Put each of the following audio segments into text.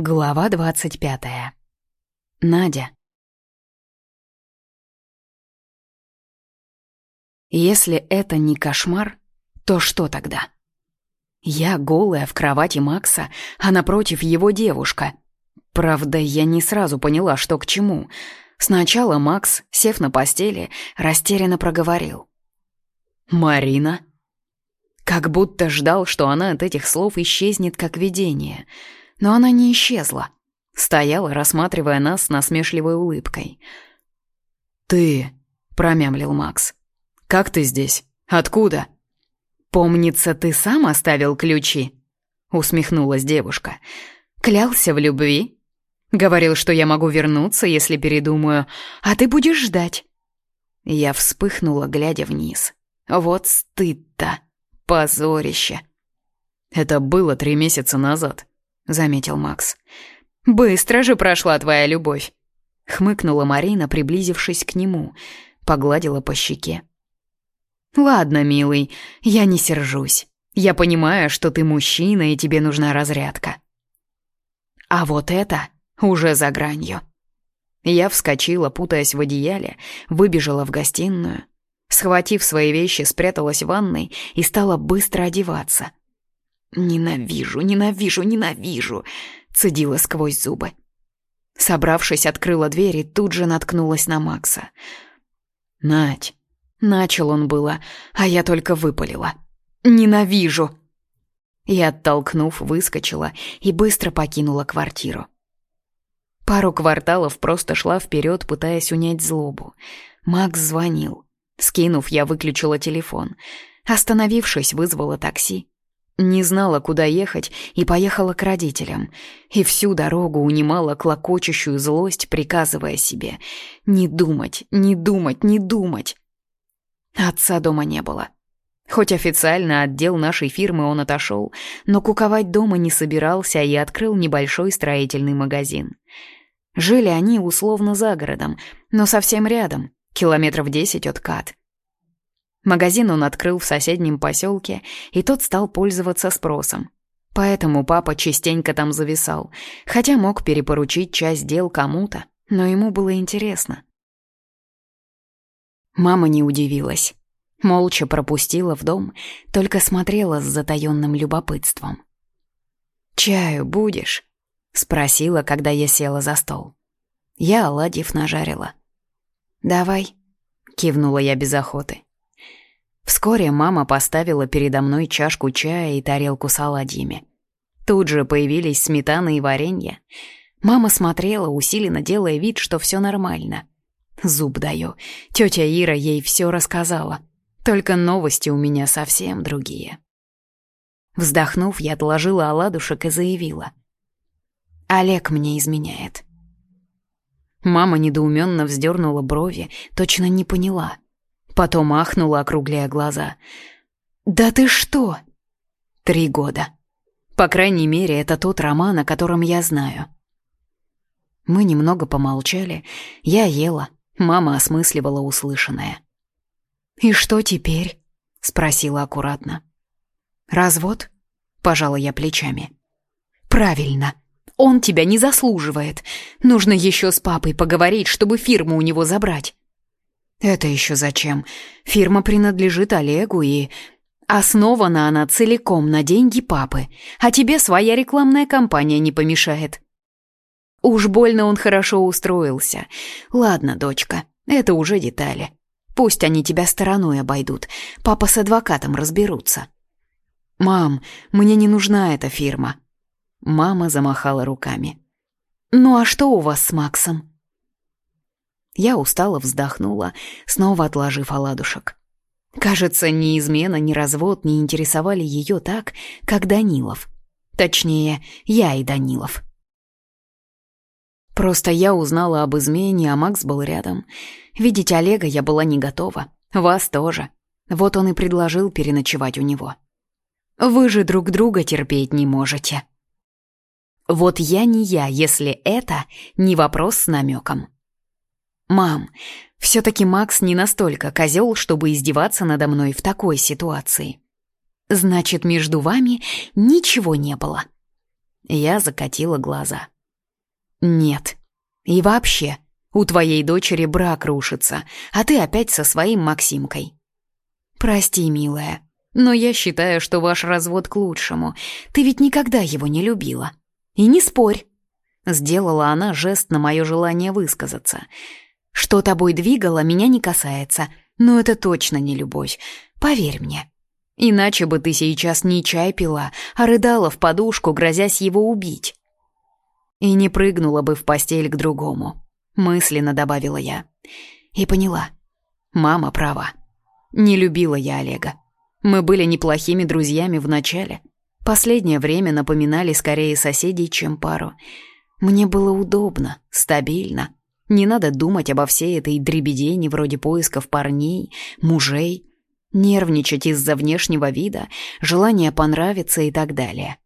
Глава двадцать пятая. Надя. Если это не кошмар, то что тогда? Я голая в кровати Макса, а напротив его девушка. Правда, я не сразу поняла, что к чему. Сначала Макс, сев на постели, растерянно проговорил. «Марина?» Как будто ждал, что она от этих слов исчезнет, как видение — но она не исчезла. Стояла, рассматривая нас с насмешливой улыбкой. «Ты...» — промямлил Макс. «Как ты здесь? Откуда?» «Помнится, ты сам оставил ключи?» — усмехнулась девушка. «Клялся в любви? Говорил, что я могу вернуться, если передумаю, а ты будешь ждать». Я вспыхнула, глядя вниз. «Вот стыд-то! Позорище!» «Это было три месяца назад», заметил Макс. «Быстро же прошла твоя любовь!» Хмыкнула Марина, приблизившись к нему, погладила по щеке. «Ладно, милый, я не сержусь. Я понимаю, что ты мужчина и тебе нужна разрядка. А вот это уже за гранью». Я вскочила, путаясь в одеяле, выбежала в гостиную. Схватив свои вещи, спряталась в ванной и стала быстро одеваться. «Ненавижу, ненавижу, ненавижу!» — цедила сквозь зубы. Собравшись, открыла дверь и тут же наткнулась на Макса. «Надь!» — начал он было, а я только выпалила. «Ненавижу!» И, оттолкнув, выскочила и быстро покинула квартиру. Пару кварталов просто шла вперед, пытаясь унять злобу. Макс звонил. Скинув, я выключила телефон. Остановившись, вызвала такси. Не знала, куда ехать, и поехала к родителям. И всю дорогу унимала клокочущую злость, приказывая себе «Не думать, не думать, не думать». Отца дома не было. Хоть официально отдел нашей фирмы он отошел, но куковать дома не собирался и открыл небольшой строительный магазин. Жили они условно за городом, но совсем рядом, километров десять от Кат. Магазин он открыл в соседнем поселке, и тот стал пользоваться спросом. Поэтому папа частенько там зависал, хотя мог перепоручить часть дел кому-то, но ему было интересно. Мама не удивилась. Молча пропустила в дом, только смотрела с затаённым любопытством. «Чаю будешь?» — спросила, когда я села за стол. Я оладьев нажарила. «Давай», — кивнула я без охоты. Вскоре мама поставила передо мной чашку чая и тарелку с оладьями. Тут же появились сметана и варенье. Мама смотрела, усиленно делая вид, что все нормально. Зуб даю. Тетя Ира ей все рассказала. Только новости у меня совсем другие. Вздохнув, я отложила оладушек и заявила. Олег мне изменяет. Мама недоуменно вздернула брови, точно не поняла — Потом ахнула, округляя глаза. «Да ты что?» «Три года. По крайней мере, это тот роман, о котором я знаю». Мы немного помолчали. Я ела. Мама осмысливала услышанное. «И что теперь?» — спросила аккуратно. «Развод?» — пожала я плечами. «Правильно. Он тебя не заслуживает. Нужно еще с папой поговорить, чтобы фирму у него забрать. «Это еще зачем? Фирма принадлежит Олегу и...» «Основана она целиком на деньги папы, а тебе своя рекламная кампания не помешает». Уж больно он хорошо устроился. Ладно, дочка, это уже детали. Пусть они тебя стороной обойдут, папа с адвокатом разберутся. «Мам, мне не нужна эта фирма». Мама замахала руками. «Ну а что у вас с Максом?» Я устало вздохнула, снова отложив оладушек. Кажется, ни измена, ни развод не интересовали ее так, как Данилов. Точнее, я и Данилов. Просто я узнала об измене, а Макс был рядом. Видеть Олега я была не готова. Вас тоже. Вот он и предложил переночевать у него. Вы же друг друга терпеть не можете. Вот я не я, если это не вопрос с намеком. «Мам, все-таки Макс не настолько козел, чтобы издеваться надо мной в такой ситуации. Значит, между вами ничего не было». Я закатила глаза. «Нет. И вообще, у твоей дочери брак рушится, а ты опять со своим Максимкой». «Прости, милая, но я считаю, что ваш развод к лучшему. Ты ведь никогда его не любила. И не спорь». Сделала она жест на мое желание высказаться. «Что тобой двигало, меня не касается, но это точно не любовь. Поверь мне. Иначе бы ты сейчас не чай пила, а рыдала в подушку, грозясь его убить. И не прыгнула бы в постель к другому. Мысленно добавила я. И поняла. Мама права. Не любила я Олега. Мы были неплохими друзьями вначале. Последнее время напоминали скорее соседей, чем пару. Мне было удобно, стабильно. Не надо думать обо всей этой дребедени вроде поисков парней, мужей, нервничать из-за внешнего вида, желания понравиться и так далее.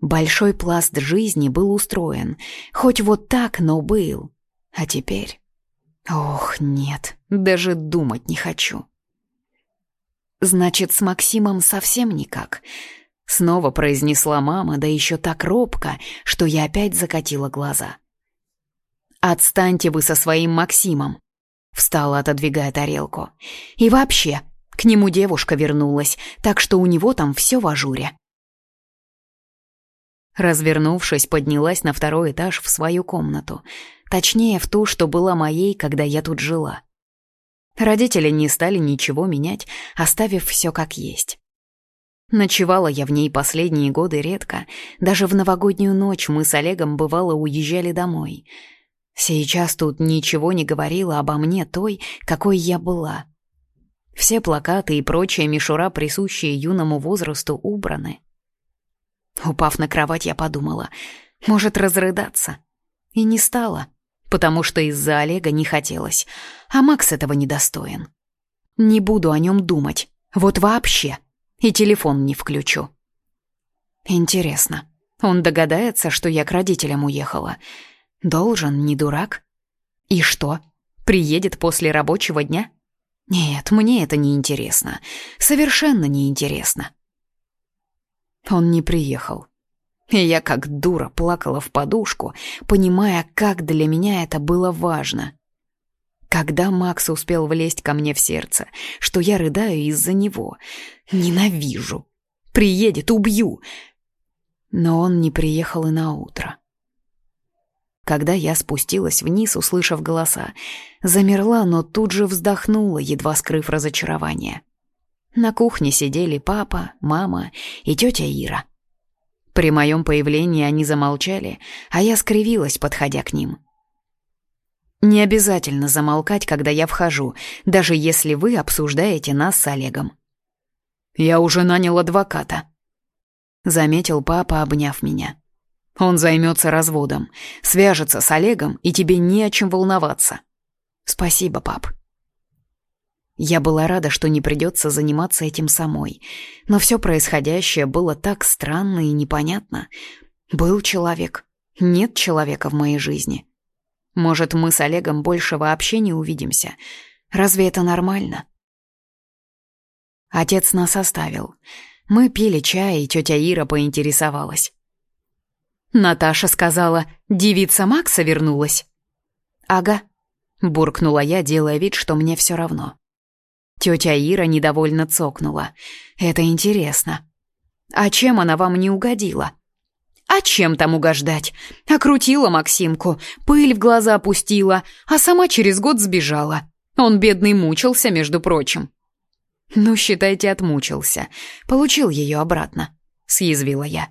Большой пласт жизни был устроен, хоть вот так, но был. А теперь... Ох, нет, даже думать не хочу. Значит, с Максимом совсем никак. Снова произнесла мама, да еще так робко, что я опять закатила глаза. «Отстаньте вы со своим Максимом!» Встала, отодвигая тарелку. «И вообще, к нему девушка вернулась, так что у него там все в ажуре. Развернувшись, поднялась на второй этаж в свою комнату. Точнее, в ту, что была моей, когда я тут жила. Родители не стали ничего менять, оставив все как есть. Ночевала я в ней последние годы редко. Даже в новогоднюю ночь мы с Олегом бывало уезжали домой. Сейчас тут ничего не говорило обо мне той, какой я была. Все плакаты и прочая мишура, присущие юному возрасту, убраны. Упав на кровать, я подумала, может разрыдаться. И не стала, потому что из-за Олега не хотелось, а Макс этого не достоин. Не буду о нем думать, вот вообще, и телефон не включу. Интересно, он догадается, что я к родителям уехала? Должен, не дурак? И что, приедет после рабочего дня? Нет, мне это не интересно. Совершенно не интересно. Он не приехал. И я как дура плакала в подушку, понимая, как для меня это было важно. Когда Макс успел влезть ко мне в сердце, что я рыдаю из-за него. Ненавижу. Приедет, убью. Но он не приехал и на утро. Когда я спустилась вниз, услышав голоса, замерла, но тут же вздохнула, едва скрыв разочарование. На кухне сидели папа, мама и тетя Ира. При моем появлении они замолчали, а я скривилась, подходя к ним. «Не обязательно замолкать, когда я вхожу, даже если вы обсуждаете нас с Олегом». «Я уже нанял адвоката», — заметил папа, обняв меня. Он займется разводом, свяжется с Олегом, и тебе не о чем волноваться. Спасибо, пап. Я была рада, что не придется заниматься этим самой. Но все происходящее было так странно и непонятно. Был человек, нет человека в моей жизни. Может, мы с Олегом больше вообще не увидимся. Разве это нормально? Отец нас оставил. Мы пили чай, и тетя Ира поинтересовалась. Наташа сказала, девица Макса вернулась. «Ага», — буркнула я, делая вид, что мне все равно. Тетя Ира недовольно цокнула. «Это интересно. А чем она вам не угодила?» «А чем там угождать? Окрутила Максимку, пыль в глаза пустила, а сама через год сбежала. Он, бедный, мучился, между прочим». «Ну, считайте, отмучился. Получил ее обратно», — съязвила я.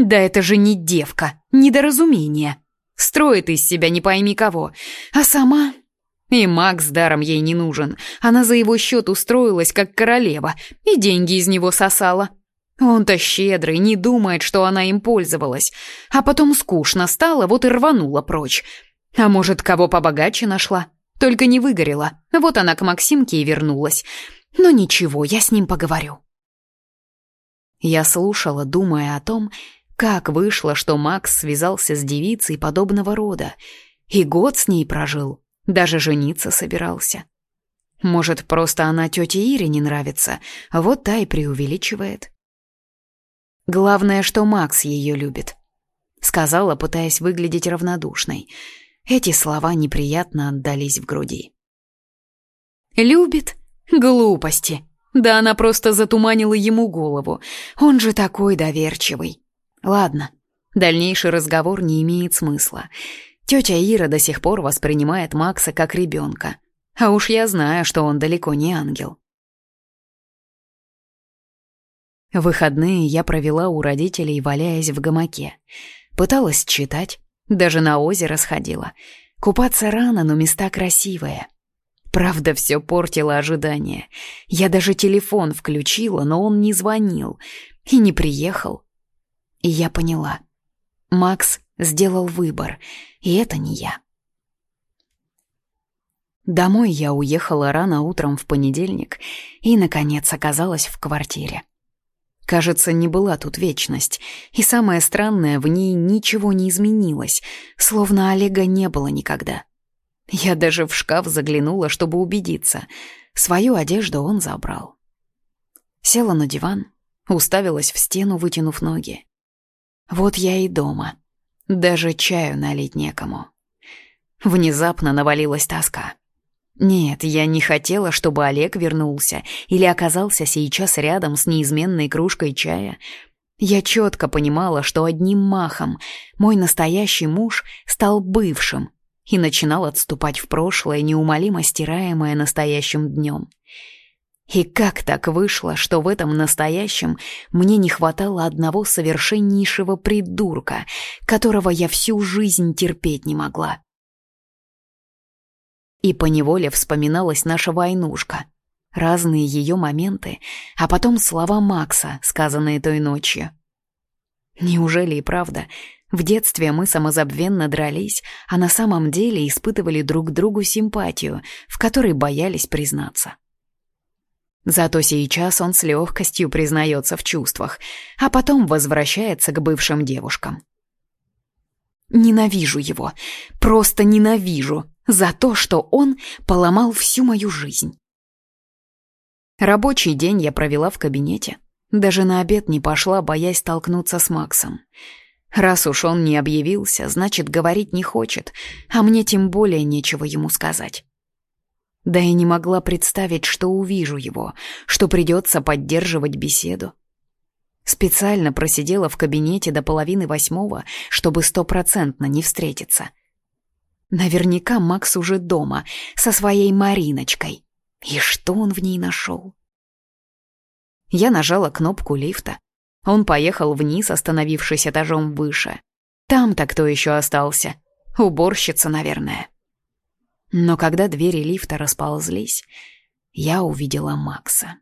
Да это же не девка, недоразумение. Строит из себя не пойми кого. А сама... И Макс даром ей не нужен. Она за его счет устроилась, как королева, и деньги из него сосала. Он-то щедрый, не думает, что она им пользовалась. А потом скучно стало, вот и рванула прочь. А может, кого побогаче нашла? Только не выгорела. Вот она к Максимке и вернулась. Но ничего, я с ним поговорю. Я слушала, думая о том, как вышло, что Макс связался с девицей подобного рода и год с ней прожил, даже жениться собирался? Может, просто она тете Ире не нравится, вот та и преувеличивает. Главное, что Макс ее любит. Сказала, пытаясь выглядеть равнодушной. Эти слова неприятно отдались в груди. «Любит? Глупости!» Да она просто затуманила ему голову. Он же такой доверчивый. Ладно, дальнейший разговор не имеет смысла. Тетя Ира до сих пор воспринимает Макса как ребенка. А уж я знаю, что он далеко не ангел. Выходные я провела у родителей, валяясь в гамаке. Пыталась читать, даже на озеро сходила. Купаться рано, но места красивые. Правда, все портило ожидание. Я даже телефон включила, но он не звонил и не приехал. И я поняла. Макс сделал выбор, и это не я. Домой я уехала рано утром в понедельник и, наконец, оказалась в квартире. Кажется, не была тут вечность, и самое странное, в ней ничего не изменилось, словно Олега не было никогда. Я даже в шкаф заглянула, чтобы убедиться. Свою одежду он забрал. Села на диван, уставилась в стену, вытянув ноги. Вот я и дома. Даже чаю налить некому. Внезапно навалилась тоска. Нет, я не хотела, чтобы Олег вернулся или оказался сейчас рядом с неизменной кружкой чая. Я четко понимала, что одним махом мой настоящий муж стал бывшим и начинал отступать в прошлое, неумолимо стираемое настоящим днем. И как так вышло, что в этом настоящем мне не хватало одного совершеннейшего придурка, которого я всю жизнь терпеть не могла? И поневоле вспоминалась наша войнушка. Разные ее моменты, а потом слова Макса, сказанные той ночью. Неужели и правда, в детстве мы самозабвенно дрались, а на самом деле испытывали друг другу симпатию, в которой боялись признаться. Зато сейчас он с легкостью признается в чувствах, а потом возвращается к бывшим девушкам. Ненавижу его, просто ненавижу за то, что он поломал всю мою жизнь. Рабочий день я провела в кабинете. Даже на обед не пошла, боясь столкнуться с Максом. Раз уж он не объявился, значит, говорить не хочет, а мне тем более нечего ему сказать. Да и не могла представить, что увижу его, что придется поддерживать беседу. Специально просидела в кабинете до половины восьмого, чтобы стопроцентно не встретиться. Наверняка Макс уже дома, со своей Мариночкой. И что он в ней нашел? Я нажала кнопку лифта. Он поехал вниз, остановившись этажом выше. Там-то кто еще остался? Уборщица, наверное. Но когда двери лифта расползлись, я увидела Макса.